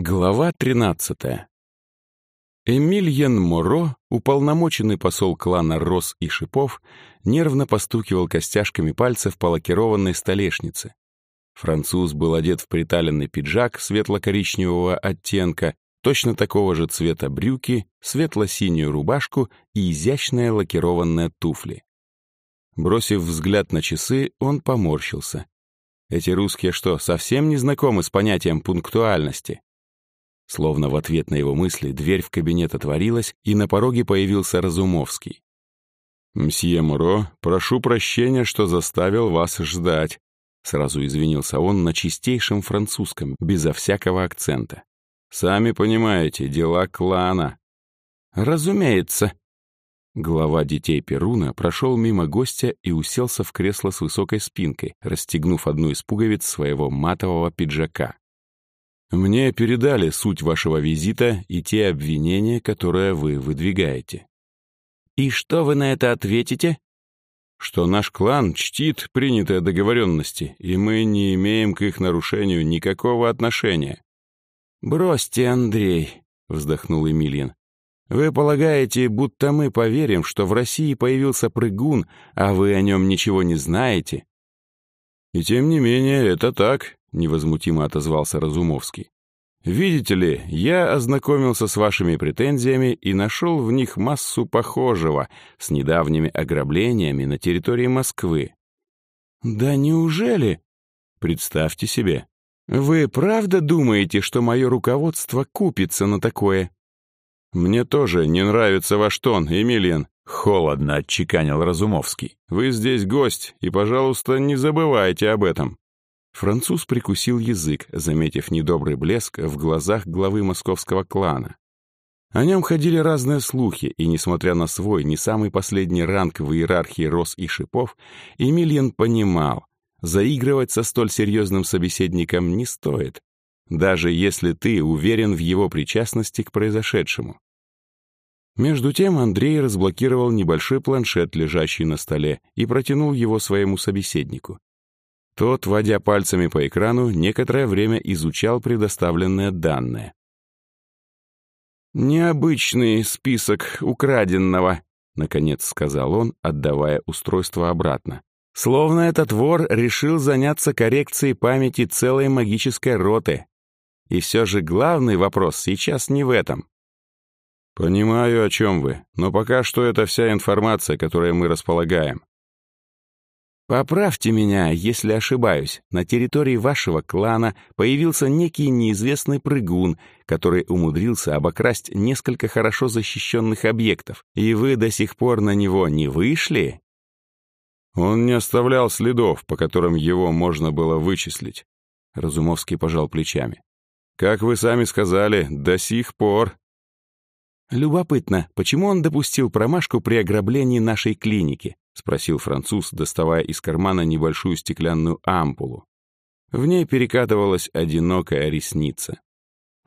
Глава 13. Эмильен Моро, уполномоченный посол клана Рос и Шипов, нервно постукивал костяшками пальцев по лакированной столешнице. Француз был одет в приталенный пиджак светло-коричневого оттенка, точно такого же цвета брюки, светло-синюю рубашку и изящные лакированные туфли. Бросив взгляд на часы, он поморщился. Эти русские что, совсем не знакомы с понятием пунктуальности? Словно в ответ на его мысли дверь в кабинет отворилась, и на пороге появился Разумовский. «Мсье Муро, прошу прощения, что заставил вас ждать», сразу извинился он на чистейшем французском, безо всякого акцента. «Сами понимаете, дела клана». «Разумеется». Глава детей Перуна прошел мимо гостя и уселся в кресло с высокой спинкой, расстегнув одну из пуговиц своего матового пиджака. Мне передали суть вашего визита и те обвинения, которые вы выдвигаете. И что вы на это ответите? Что наш клан чтит принятые договоренности, и мы не имеем к их нарушению никакого отношения. Бросьте, Андрей, вздохнул Эмильян. Вы полагаете, будто мы поверим, что в России появился прыгун, а вы о нем ничего не знаете? И тем не менее, это так, — невозмутимо отозвался Разумовский. «Видите ли, я ознакомился с вашими претензиями и нашел в них массу похожего с недавними ограблениями на территории Москвы». «Да неужели?» «Представьте себе. Вы правда думаете, что мое руководство купится на такое?» «Мне тоже не нравится ваш тон, Эмилиан», — холодно отчеканил Разумовский. «Вы здесь гость, и, пожалуйста, не забывайте об этом». Француз прикусил язык, заметив недобрый блеск в глазах главы московского клана. О нем ходили разные слухи, и, несмотря на свой, не самый последний ранг в иерархии роз и шипов, Эмильян понимал, заигрывать со столь серьезным собеседником не стоит, даже если ты уверен в его причастности к произошедшему. Между тем Андрей разблокировал небольшой планшет, лежащий на столе, и протянул его своему собеседнику. Тот, водя пальцами по экрану, некоторое время изучал предоставленные данные. «Необычный список украденного», — наконец сказал он, отдавая устройство обратно. «Словно этот вор решил заняться коррекцией памяти целой магической роты. И все же главный вопрос сейчас не в этом. «Понимаю, о чем вы, но пока что это вся информация, которой мы располагаем. Поправьте меня, если ошибаюсь. На территории вашего клана появился некий неизвестный прыгун, который умудрился обокрасть несколько хорошо защищенных объектов, и вы до сих пор на него не вышли? Он не оставлял следов, по которым его можно было вычислить. Разумовский пожал плечами. Как вы сами сказали, до сих пор. Любопытно, почему он допустил промашку при ограблении нашей клиники? — спросил француз, доставая из кармана небольшую стеклянную ампулу. В ней перекатывалась одинокая ресница.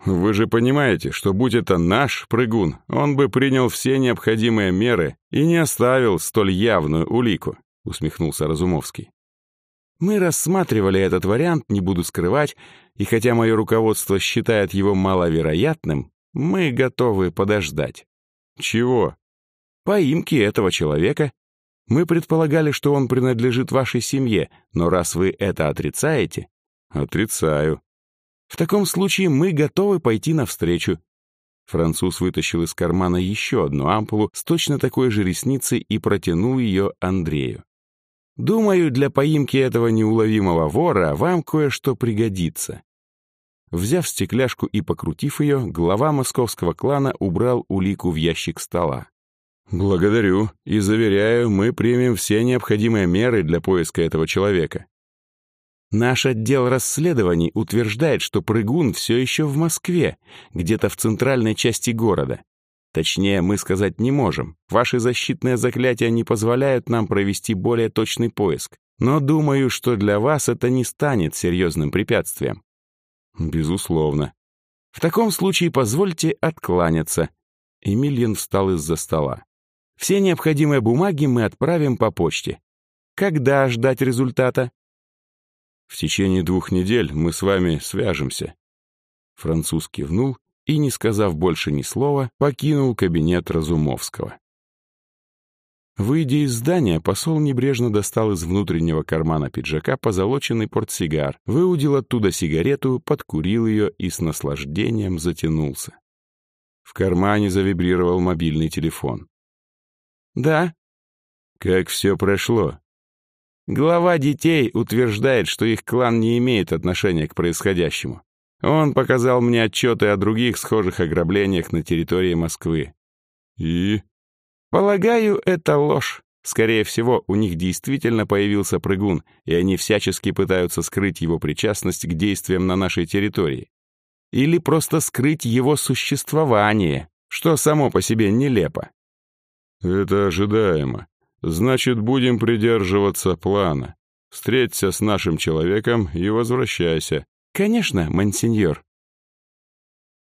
«Вы же понимаете, что будь это наш прыгун, он бы принял все необходимые меры и не оставил столь явную улику», — усмехнулся Разумовский. «Мы рассматривали этот вариант, не буду скрывать, и хотя мое руководство считает его маловероятным, мы готовы подождать». «Чего?» «Поимки этого человека мы предполагали, что он принадлежит вашей семье, но раз вы это отрицаете...» «Отрицаю». «В таком случае мы готовы пойти навстречу». Француз вытащил из кармана еще одну ампулу с точно такой же ресницей и протянул ее Андрею. «Думаю, для поимки этого неуловимого вора вам кое-что пригодится». Взяв стекляшку и покрутив ее, глава московского клана убрал улику в ящик стола. «Благодарю и заверяю, мы примем все необходимые меры для поиска этого человека». Наш отдел расследований утверждает, что прыгун все еще в Москве, где-то в центральной части города. Точнее, мы сказать не можем. Ваши защитные заклятия не позволяют нам провести более точный поиск. Но думаю, что для вас это не станет серьезным препятствием. Безусловно. В таком случае позвольте откланяться. Эмильян встал из-за стола. Все необходимые бумаги мы отправим по почте. Когда ждать результата? В течение двух недель мы с вами свяжемся. Француз кивнул и, не сказав больше ни слова, покинул кабинет Разумовского. Выйдя из здания, посол небрежно достал из внутреннего кармана пиджака позолоченный портсигар, выудил оттуда сигарету, подкурил ее и с наслаждением затянулся. В кармане завибрировал мобильный телефон. «Да». «Как все прошло?» Глава детей утверждает, что их клан не имеет отношения к происходящему. Он показал мне отчеты о других схожих ограблениях на территории Москвы. И? Полагаю, это ложь. Скорее всего, у них действительно появился прыгун, и они всячески пытаются скрыть его причастность к действиям на нашей территории. Или просто скрыть его существование, что само по себе нелепо. Это ожидаемо. Значит, будем придерживаться плана. Встреться с нашим человеком и возвращайся. Конечно, мансиньор.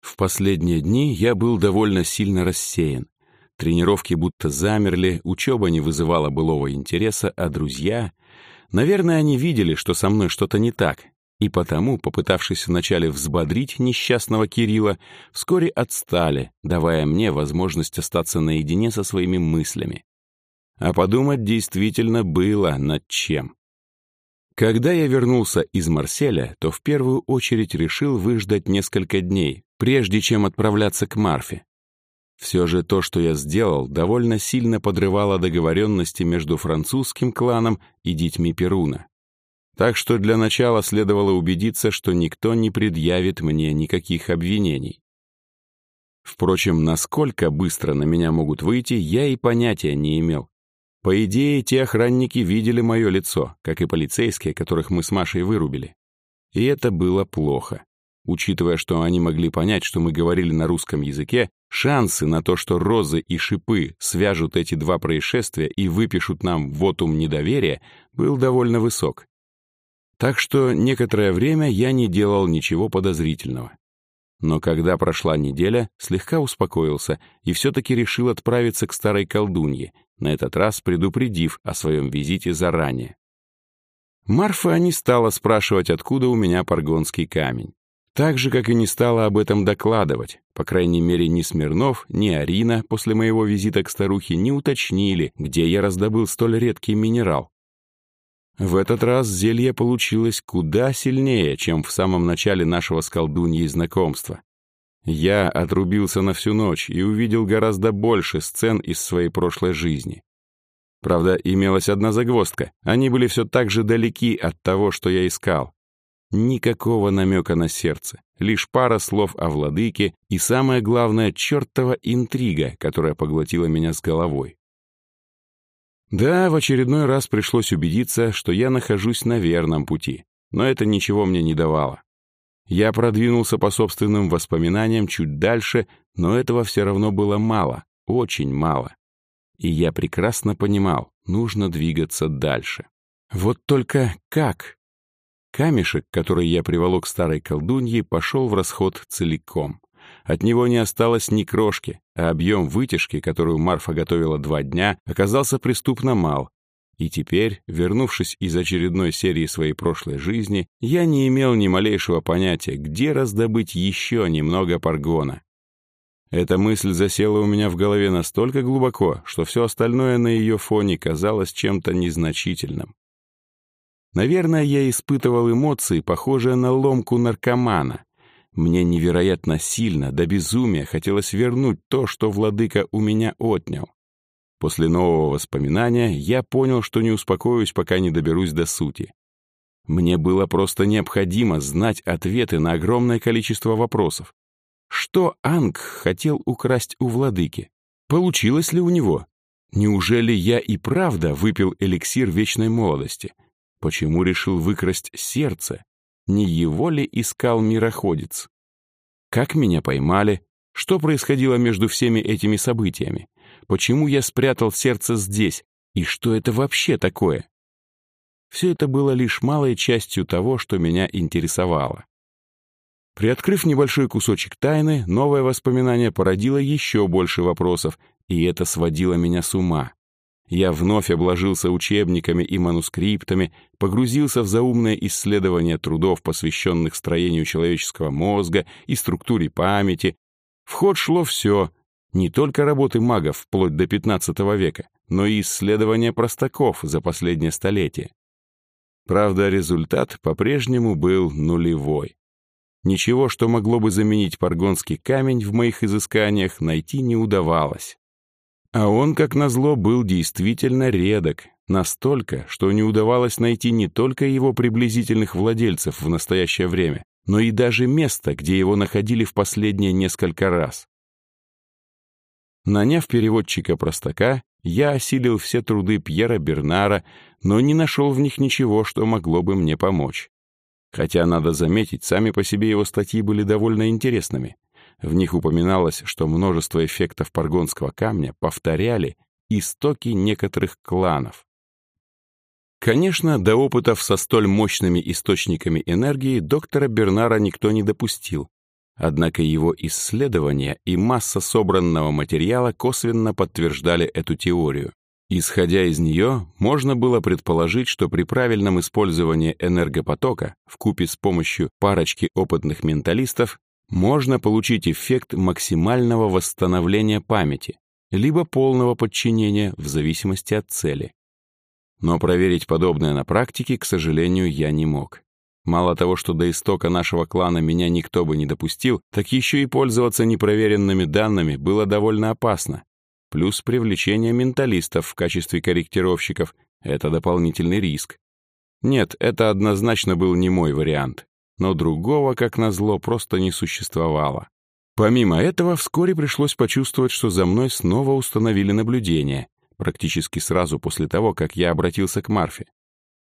В последние дни я был довольно сильно рассеян. Тренировки будто замерли, учеба не вызывала былого интереса, а друзья... Наверное, они видели, что со мной что-то не так, и потому, попытавшись вначале взбодрить несчастного Кирилла, вскоре отстали, давая мне возможность остаться наедине со своими мыслями. А подумать действительно было над чем. Когда я вернулся из Марселя, то в первую очередь решил выждать несколько дней, прежде чем отправляться к Марфе. Все же то, что я сделал, довольно сильно подрывало договоренности между французским кланом и детьми Перуна. Так что для начала следовало убедиться, что никто не предъявит мне никаких обвинений. Впрочем, насколько быстро на меня могут выйти, я и понятия не имел. По идее, те охранники видели мое лицо, как и полицейские, которых мы с Машей вырубили. И это было плохо. Учитывая, что они могли понять, что мы говорили на русском языке, шансы на то, что розы и шипы свяжут эти два происшествия и выпишут нам вотум недоверия, был довольно высок. Так что некоторое время я не делал ничего подозрительного. Но когда прошла неделя, слегка успокоился и все-таки решил отправиться к старой колдунье, на этот раз предупредив о своем визите заранее. Марфа не стала спрашивать, откуда у меня паргонский камень. Так же, как и не стала об этом докладывать. По крайней мере, ни Смирнов, ни Арина после моего визита к старухе не уточнили, где я раздобыл столь редкий минерал. В этот раз зелье получилось куда сильнее, чем в самом начале нашего с колдуньей знакомства. Я отрубился на всю ночь и увидел гораздо больше сцен из своей прошлой жизни. Правда, имелась одна загвоздка. Они были все так же далеки от того, что я искал. Никакого намека на сердце, лишь пара слов о владыке и, самое главное, чертова интрига, которая поглотила меня с головой. Да, в очередной раз пришлось убедиться, что я нахожусь на верном пути, но это ничего мне не давало. Я продвинулся по собственным воспоминаниям чуть дальше, но этого все равно было мало, очень мало. И я прекрасно понимал, нужно двигаться дальше. Вот только как? Камешек, который я приволок старой колдуньи, пошел в расход целиком. От него не осталось ни крошки, а объем вытяжки, которую Марфа готовила два дня, оказался преступно мал, и теперь, вернувшись из очередной серии своей прошлой жизни, я не имел ни малейшего понятия, где раздобыть еще немного паргона. Эта мысль засела у меня в голове настолько глубоко, что все остальное на ее фоне казалось чем-то незначительным. Наверное, я испытывал эмоции, похожие на ломку наркомана. Мне невероятно сильно, до безумия хотелось вернуть то, что владыка у меня отнял. После нового воспоминания я понял, что не успокоюсь, пока не доберусь до сути. Мне было просто необходимо знать ответы на огромное количество вопросов. Что Анг хотел украсть у владыки? Получилось ли у него? Неужели я и правда выпил эликсир вечной молодости? Почему решил выкрасть сердце? Не его ли искал мироходец? Как меня поймали? Что происходило между всеми этими событиями? Почему я спрятал сердце здесь? И что это вообще такое? Все это было лишь малой частью того, что меня интересовало. Приоткрыв небольшой кусочек тайны, новое воспоминание породило еще больше вопросов, и это сводило меня с ума. Я вновь обложился учебниками и манускриптами, погрузился в заумное исследование трудов, посвященных строению человеческого мозга и структуре памяти. В ход шло все, не только работы магов вплоть до XV века, но и исследования простаков за последнее столетие. Правда, результат по-прежнему был нулевой. Ничего, что могло бы заменить паргонский камень в моих изысканиях, найти не удавалось. А он, как назло, был действительно редок, настолько, что не удавалось найти не только его приблизительных владельцев в настоящее время, но и даже место, где его находили в последние несколько раз. Наняв переводчика-простака, я осилил все труды Пьера Бернара, но не нашел в них ничего, что могло бы мне помочь. Хотя, надо заметить, сами по себе его статьи были довольно интересными. В них упоминалось, что множество эффектов паргонского камня повторяли истоки некоторых кланов. Конечно, до опытов со столь мощными источниками энергии доктора Бернара никто не допустил. Однако его исследования и масса собранного материала косвенно подтверждали эту теорию. Исходя из нее, можно было предположить, что при правильном использовании энергопотока в купе с помощью парочки опытных менталистов можно получить эффект максимального восстановления памяти, либо полного подчинения в зависимости от цели. Но проверить подобное на практике, к сожалению, я не мог. Мало того, что до истока нашего клана меня никто бы не допустил, так еще и пользоваться непроверенными данными было довольно опасно. Плюс привлечение менталистов в качестве корректировщиков — это дополнительный риск. Нет, это однозначно был не мой вариант но другого, как назло, просто не существовало. Помимо этого, вскоре пришлось почувствовать, что за мной снова установили наблюдение, практически сразу после того, как я обратился к Марфе.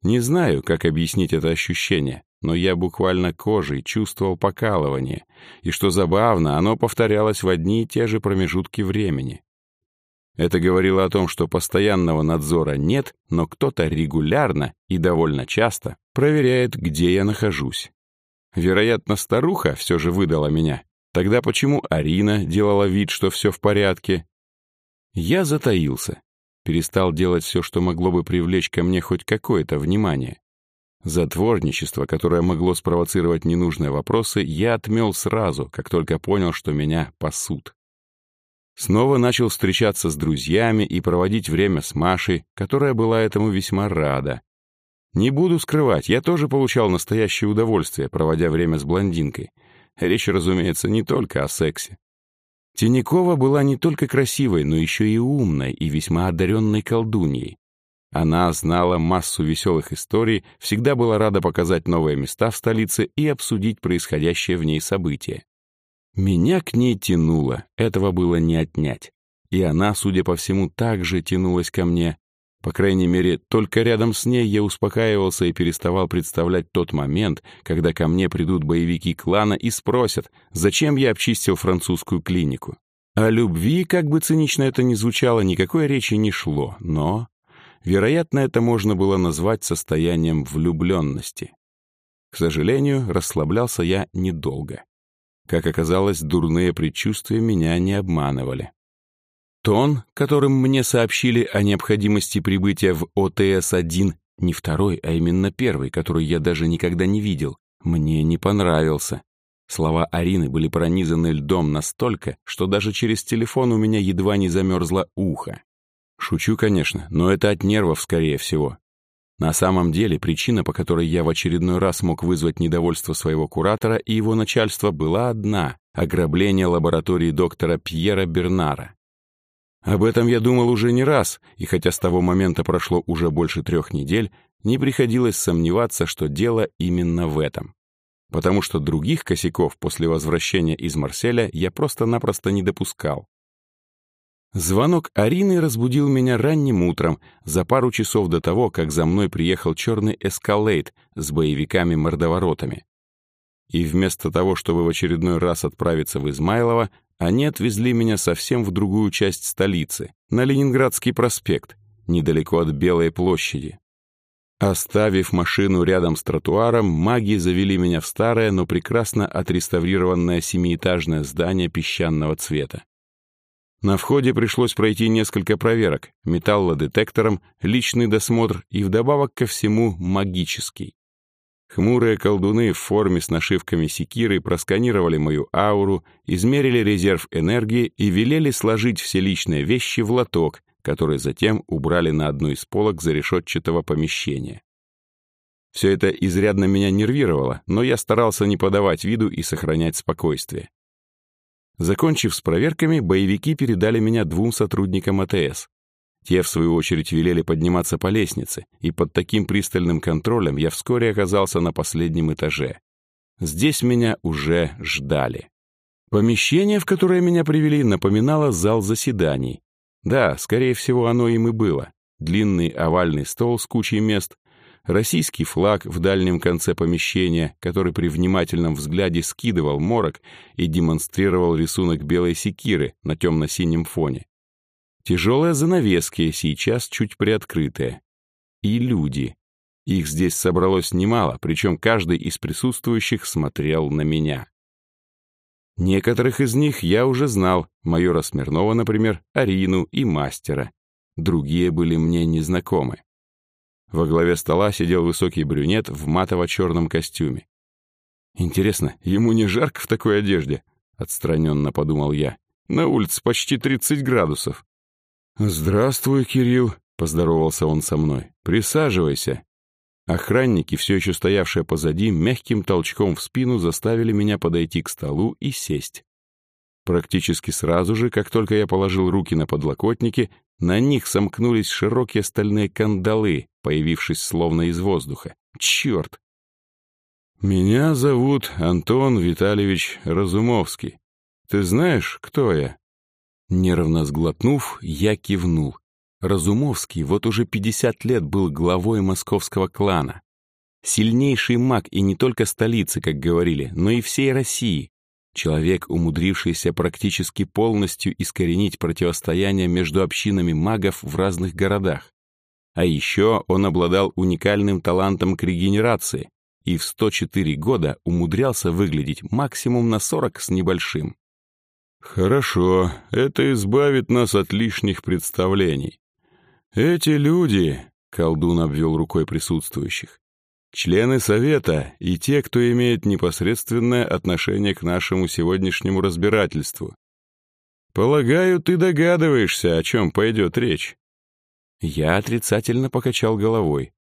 Не знаю, как объяснить это ощущение, но я буквально кожей чувствовал покалывание, и, что забавно, оно повторялось в одни и те же промежутки времени. Это говорило о том, что постоянного надзора нет, но кто-то регулярно и довольно часто проверяет, где я нахожусь. Вероятно, старуха все же выдала меня. Тогда почему Арина делала вид, что все в порядке? Я затаился. Перестал делать все, что могло бы привлечь ко мне хоть какое-то внимание. Затворничество, которое могло спровоцировать ненужные вопросы, я отмел сразу, как только понял, что меня пасут. Снова начал встречаться с друзьями и проводить время с Машей, которая была этому весьма рада. Не буду скрывать, я тоже получал настоящее удовольствие, проводя время с блондинкой. Речь, разумеется, не только о сексе. Тинякова была не только красивой, но еще и умной и весьма одаренной колдуньей. Она знала массу веселых историй, всегда была рада показать новые места в столице и обсудить происходящее в ней события. Меня к ней тянуло, этого было не отнять. И она, судя по всему, также тянулась ко мне, по крайней мере, только рядом с ней я успокаивался и переставал представлять тот момент, когда ко мне придут боевики клана и спросят, зачем я обчистил французскую клинику. О любви, как бы цинично это ни звучало, никакой речи не шло, но, вероятно, это можно было назвать состоянием влюбленности. К сожалению, расслаблялся я недолго. Как оказалось, дурные предчувствия меня не обманывали. Тон, которым мне сообщили о необходимости прибытия в ОТС-1, не второй, а именно первый, который я даже никогда не видел, мне не понравился. Слова Арины были пронизаны льдом настолько, что даже через телефон у меня едва не замерзло ухо. Шучу, конечно, но это от нервов, скорее всего. На самом деле, причина, по которой я в очередной раз мог вызвать недовольство своего куратора и его начальства, была одна — ограбление лаборатории доктора Пьера Бернара. Об этом я думал уже не раз, и хотя с того момента прошло уже больше трех недель, не приходилось сомневаться, что дело именно в этом. Потому что других косяков после возвращения из Марселя я просто-напросто не допускал. Звонок Арины разбудил меня ранним утром, за пару часов до того, как за мной приехал черный эскалейт с боевиками-мордоворотами. И вместо того, чтобы в очередной раз отправиться в Измайлово, они отвезли меня совсем в другую часть столицы, на Ленинградский проспект, недалеко от Белой площади. Оставив машину рядом с тротуаром, маги завели меня в старое, но прекрасно отреставрированное семиэтажное здание песчаного цвета. На входе пришлось пройти несколько проверок, металлодетектором, личный досмотр и вдобавок ко всему магический. Хмурые колдуны в форме с нашивками секиры просканировали мою ауру, измерили резерв энергии и велели сложить все личные вещи в лоток, который затем убрали на одну из полок зарешетчатого помещения. Все это изрядно меня нервировало, но я старался не подавать виду и сохранять спокойствие. Закончив с проверками, боевики передали меня двум сотрудникам АТС. Те, в свою очередь, велели подниматься по лестнице, и под таким пристальным контролем я вскоре оказался на последнем этаже. Здесь меня уже ждали. Помещение, в которое меня привели, напоминало зал заседаний. Да, скорее всего, оно им и было. Длинный овальный стол с кучей мест, российский флаг в дальнем конце помещения, который при внимательном взгляде скидывал морок и демонстрировал рисунок белой секиры на темно-синем фоне. Тяжелые занавески, сейчас чуть приоткрытые. И люди. Их здесь собралось немало, причем каждый из присутствующих смотрел на меня. Некоторых из них я уже знал, майора Смирнова, например, Арину и мастера. Другие были мне незнакомы. Во главе стола сидел высокий брюнет в матово-черном костюме. «Интересно, ему не жарко в такой одежде?» — отстраненно подумал я. «На улице почти 30 градусов». «Здравствуй, Кирилл», — поздоровался он со мной. «Присаживайся». Охранники, все еще стоявшие позади, мягким толчком в спину заставили меня подойти к столу и сесть. Практически сразу же, как только я положил руки на подлокотники, на них сомкнулись широкие стальные кандалы, появившись словно из воздуха. Черт! «Меня зовут Антон Витальевич Разумовский. Ты знаешь, кто я?» Нервно сглотнув, я кивнул. Разумовский вот уже 50 лет был главой московского клана. Сильнейший маг и не только столицы, как говорили, но и всей России. Человек, умудрившийся практически полностью искоренить противостояние между общинами магов в разных городах. А еще он обладал уникальным талантом к регенерации и в 104 года умудрялся выглядеть максимум на 40 с небольшим. «Хорошо, это избавит нас от лишних представлений. Эти люди...» — колдун обвел рукой присутствующих. Члены Совета и те, кто имеет непосредственное отношение к нашему сегодняшнему разбирательству. Полагаю, ты догадываешься, о чем пойдет речь. Я отрицательно покачал головой.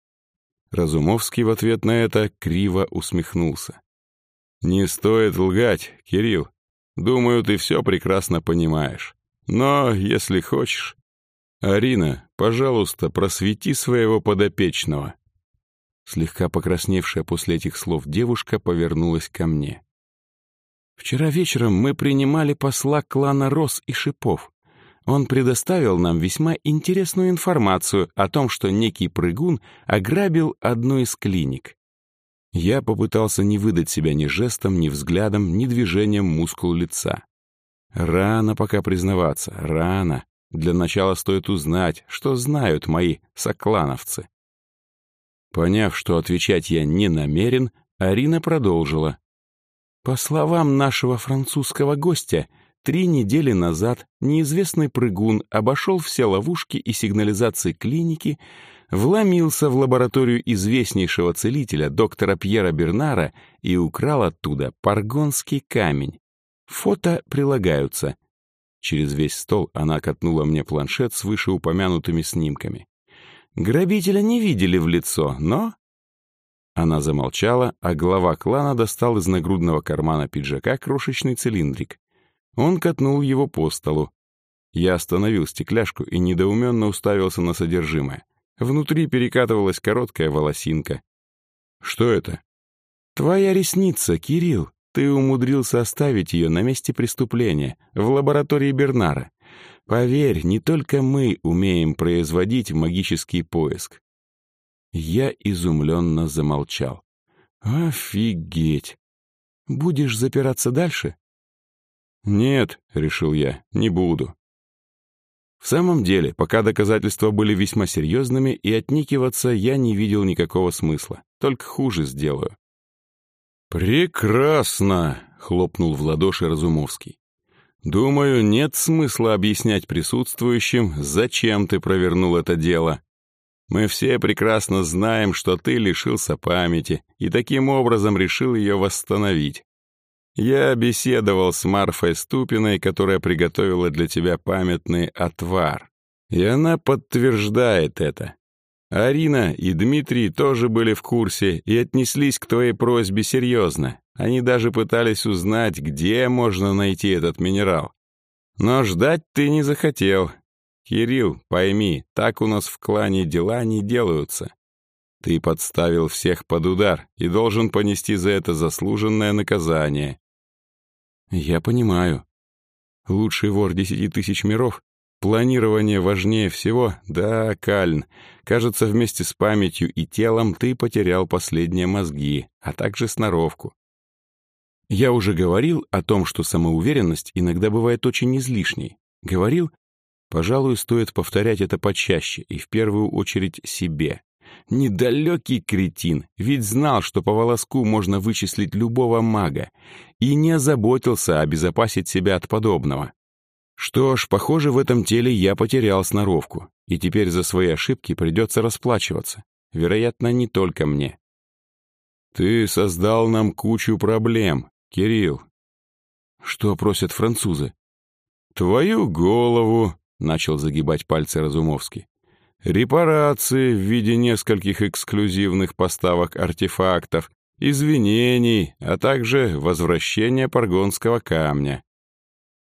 Разумовский в ответ на это криво усмехнулся. «Не стоит лгать, Кирилл. Думаю, ты все прекрасно понимаешь. Но, если хочешь... Арина, пожалуйста, просвети своего подопечного. Слегка покрасневшая после этих слов девушка повернулась ко мне. «Вчера вечером мы принимали посла клана Рос и Шипов. Он предоставил нам весьма интересную информацию о том, что некий прыгун ограбил одну из клиник. Я попытался не выдать себя ни жестом, ни взглядом, ни движением мускул лица. Рано пока признаваться, рано. Для начала стоит узнать, что знают мои соклановцы. Поняв, что отвечать я не намерен, Арина продолжила. По словам нашего французского гостя, три недели назад неизвестный прыгун обошел все ловушки и сигнализации клиники, вломился в лабораторию известнейшего целителя доктора Пьера Бернара и украл оттуда паргонский камень. Фото прилагаются. Через весь стол она катнула мне планшет с вышеупомянутыми снимками. Грабителя не видели в лицо, но... Она замолчала, а глава клана достал из нагрудного кармана пиджака крошечный цилиндрик. Он катнул его по столу. Я остановил стекляшку и недоуменно уставился на содержимое. Внутри перекатывалась короткая волосинка. «Что это?» «Твоя ресница, Кирилл. Ты умудрился оставить ее на месте преступления, в лаборатории Бернара. Поверь, не только мы умеем производить магический поиск. Я изумленно замолчал. Офигеть! Будешь запираться дальше? Нет, решил я, не буду. В самом деле, пока доказательства были весьма серьезными, и отникиваться я не видел никакого смысла, только хуже сделаю. «Прекрасно!» — хлопнул в ладоши Разумовский. Думаю, нет смысла объяснять присутствующим, зачем ты провернул это дело. Мы все прекрасно знаем, что ты лишился памяти и таким образом решил ее восстановить. Я беседовал с Марфой Ступиной, которая приготовила для тебя памятный отвар. И она подтверждает это. Арина и Дмитрий тоже были в курсе и отнеслись к твоей просьбе серьезно. Они даже пытались узнать, где можно найти этот минерал. Но ждать ты не захотел. Кирилл, пойми, так у нас в клане дела не делаются. Ты подставил всех под удар и должен понести за это заслуженное наказание. Я понимаю. Лучший вор десяти тысяч миров Планирование важнее всего? Да, Кальн. Кажется, вместе с памятью и телом ты потерял последние мозги, а также сноровку. Я уже говорил о том, что самоуверенность иногда бывает очень излишней. Говорил? Пожалуй, стоит повторять это почаще и в первую очередь себе. Недалекий кретин, ведь знал, что по волоску можно вычислить любого мага, и не озаботился обезопасить себя от подобного. Что ж, похоже, в этом теле я потерял сноровку, и теперь за свои ошибки придется расплачиваться. Вероятно, не только мне. Ты создал нам кучу проблем, Кирилл. Что просят французы? Твою голову, начал загибать пальцы Разумовский. Репарации в виде нескольких эксклюзивных поставок артефактов, извинений, а также возвращение паргонского камня.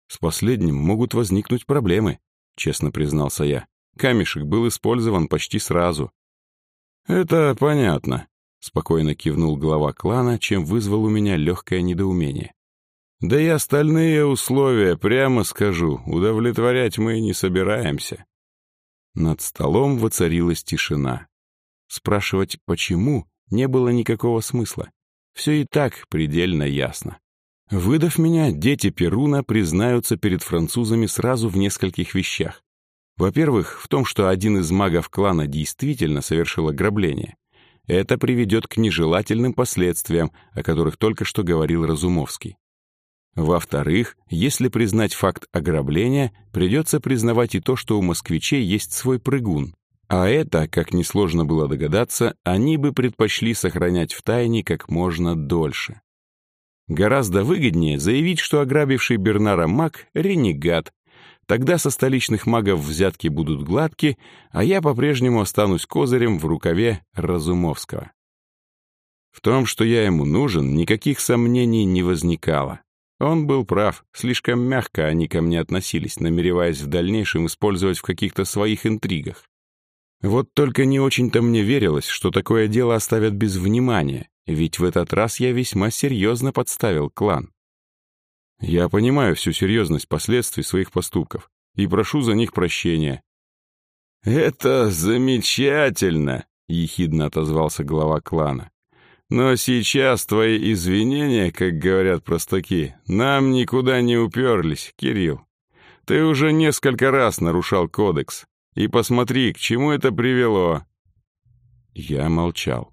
С последним могут возникнуть проблемы, честно признался я. Камешек был использован почти сразу. Это понятно, спокойно кивнул глава клана, чем вызвал у меня легкое недоумение. Да и остальные условия, прямо скажу, удовлетворять мы не собираемся. Над столом воцарилась тишина. Спрашивать «почему» не было никакого смысла. Все и так предельно ясно. Выдав меня, дети Перуна признаются перед французами сразу в нескольких вещах. Во-первых, в том, что один из магов клана действительно совершил ограбление. Это приведет к нежелательным последствиям, о которых только что говорил Разумовский. Во-вторых, если признать факт ограбления, придется признавать и то, что у москвичей есть свой прыгун. А это, как несложно было догадаться, они бы предпочли сохранять в тайне как можно дольше. Гораздо выгоднее заявить, что ограбивший Бернара маг — ренегат. Тогда со столичных магов взятки будут гладки, а я по-прежнему останусь козырем в рукаве Разумовского. В том, что я ему нужен, никаких сомнений не возникало. Он был прав, слишком мягко они ко мне относились, намереваясь в дальнейшем использовать в каких-то своих интригах. Вот только не очень-то мне верилось, что такое дело оставят без внимания, ведь в этот раз я весьма серьезно подставил клан. Я понимаю всю серьезность последствий своих поступков и прошу за них прощения. «Это замечательно!» — ехидно отозвался глава клана. «Но сейчас твои извинения, как говорят простаки, нам никуда не уперлись, Кирилл. Ты уже несколько раз нарушал кодекс, и посмотри, к чему это привело». Я молчал.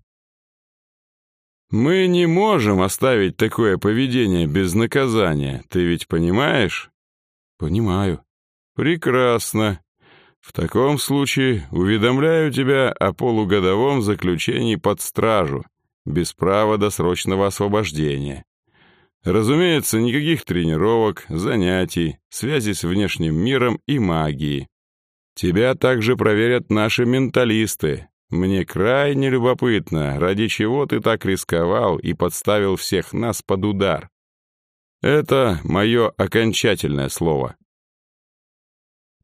«Мы не можем оставить такое поведение без наказания, ты ведь понимаешь?» «Понимаю». «Прекрасно. В таком случае уведомляю тебя о полугодовом заключении под стражу, без права досрочного освобождения. Разумеется, никаких тренировок, занятий, связи с внешним миром и магией. Тебя также проверят наши менталисты, мне крайне любопытно, ради чего ты так рисковал и подставил всех нас под удар. Это мое окончательное слово.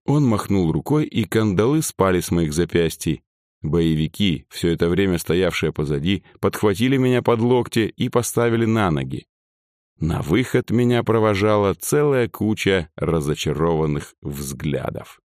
Он махнул рукой, и кандалы спали с моих запястий. Боевики, все это время стоявшие позади, подхватили меня под локти и поставили на ноги. На выход меня провожала целая куча разочарованных взглядов.